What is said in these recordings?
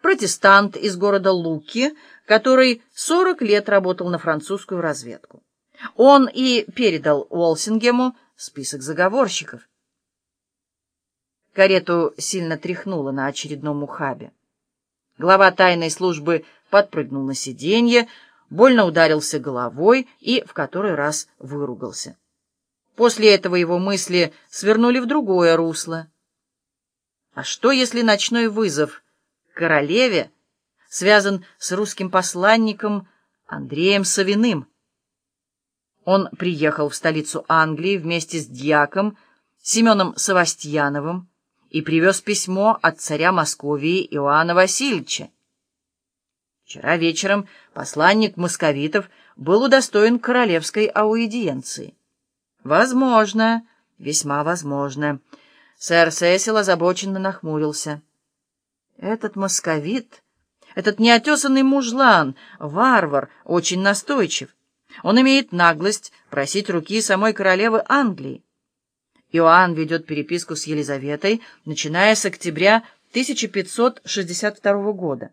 протестант из города Луки, который 40 лет работал на французскую разведку. Он и передал Уолсингему список заговорщиков. Карету сильно тряхнуло на очередном ухабе. Глава тайной службы подпрыгнул на сиденье, больно ударился головой и в который раз выругался. После этого его мысли свернули в другое русло. А что, если ночной вызов королеве связан с русским посланником Андреем Савиным? Он приехал в столицу Англии вместе с дьяком Семеном Савастьяновым и привез письмо от царя Московии Иоанна Васильевича. Вчера вечером посланник московитов был удостоен королевской аудиенции. Возможно, весьма возможно. Сэр Сесил озабоченно нахмурился. Этот московит, этот неотесанный мужлан, варвар, очень настойчив. Он имеет наглость просить руки самой королевы Англии. Иоанн ведет переписку с Елизаветой, начиная с октября 1562 года.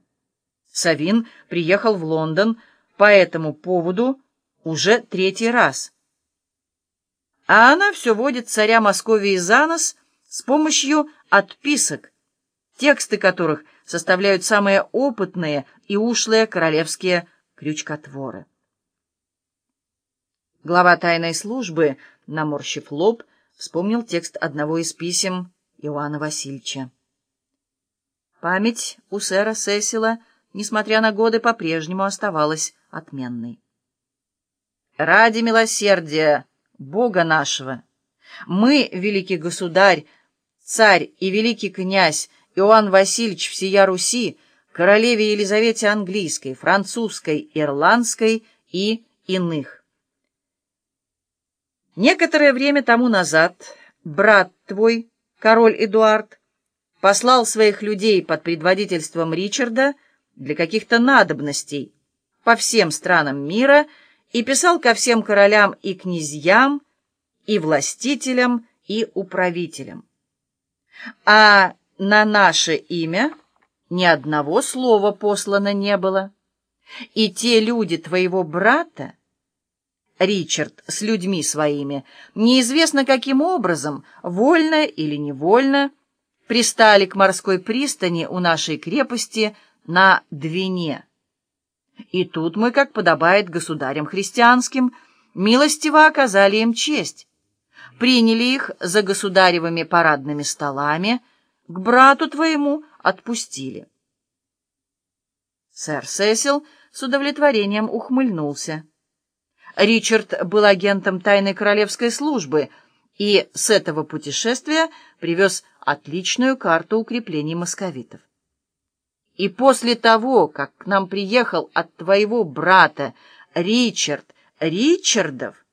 Савин приехал в Лондон по этому поводу уже третий раз. А она все водит царя Московии за нос с помощью отписок, тексты которых составляют самые опытные и ушлые королевские крючкотворы. Глава тайной службы, наморщив лоб, вспомнил текст одного из писем Иоанна Васильевича. Память у сэра Сесила, несмотря на годы, по-прежнему оставалась отменной. «Ради милосердия Бога нашего, мы, великий государь, царь и великий князь Иоанн Васильевич всея Руси, королеве Елизавете Английской, французской, ирландской и иных. Некоторое время тому назад брат твой, король Эдуард, послал своих людей под предводительством Ричарда для каких-то надобностей по всем странам мира и писал ко всем королям и князьям, и властителям, и управителям. А на наше имя ни одного слова послано не было. И те люди твоего брата, Ричард с людьми своими, неизвестно каким образом, вольно или невольно, пристали к морской пристани у нашей крепости на Двине. И тут мы, как подобает государям христианским, милостиво оказали им честь, приняли их за государевыми парадными столами, к брату твоему отпустили. Сэр Сесил с удовлетворением ухмыльнулся. Ричард был агентом тайной королевской службы и с этого путешествия привез отличную карту укреплений московитов. И после того, как к нам приехал от твоего брата Ричард Ричардов,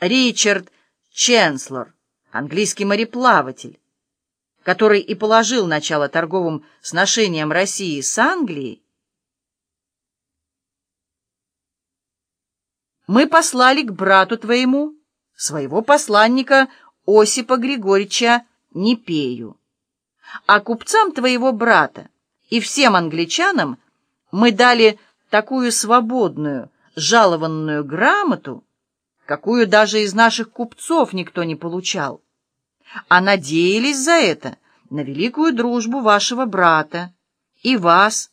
Ричард Ченслор, английский мореплаватель, который и положил начало торговым сношениям России с Англией, мы послали к брату твоему своего посланника Осипа Григорьевича Непею, а купцам твоего брата и всем англичанам мы дали такую свободную, жалованную грамоту, какую даже из наших купцов никто не получал, а надеялись за это на великую дружбу вашего брата и вас,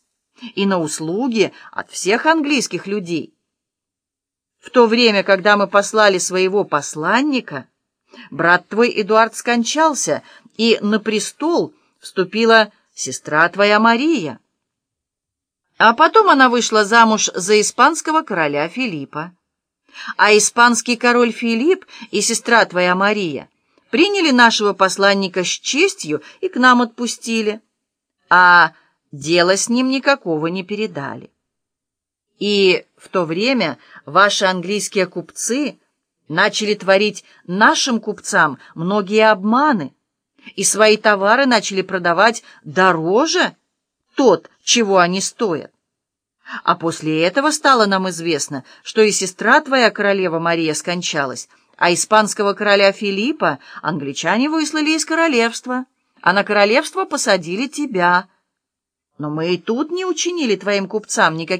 и на услуги от всех английских людей. В то время, когда мы послали своего посланника, брат твой Эдуард скончался, и на престол вступила сестра твоя Мария. А потом она вышла замуж за испанского короля Филиппа а испанский король Филипп и сестра твоя Мария приняли нашего посланника с честью и к нам отпустили, а дело с ним никакого не передали. И в то время ваши английские купцы начали творить нашим купцам многие обманы, и свои товары начали продавать дороже тот, чего они стоят. А после этого стало нам известно, что и сестра твоя, королева Мария, скончалась, а испанского короля Филиппа англичане выслали из королевства, а на королевство посадили тебя. Но мы и тут не учинили твоим купцам никаких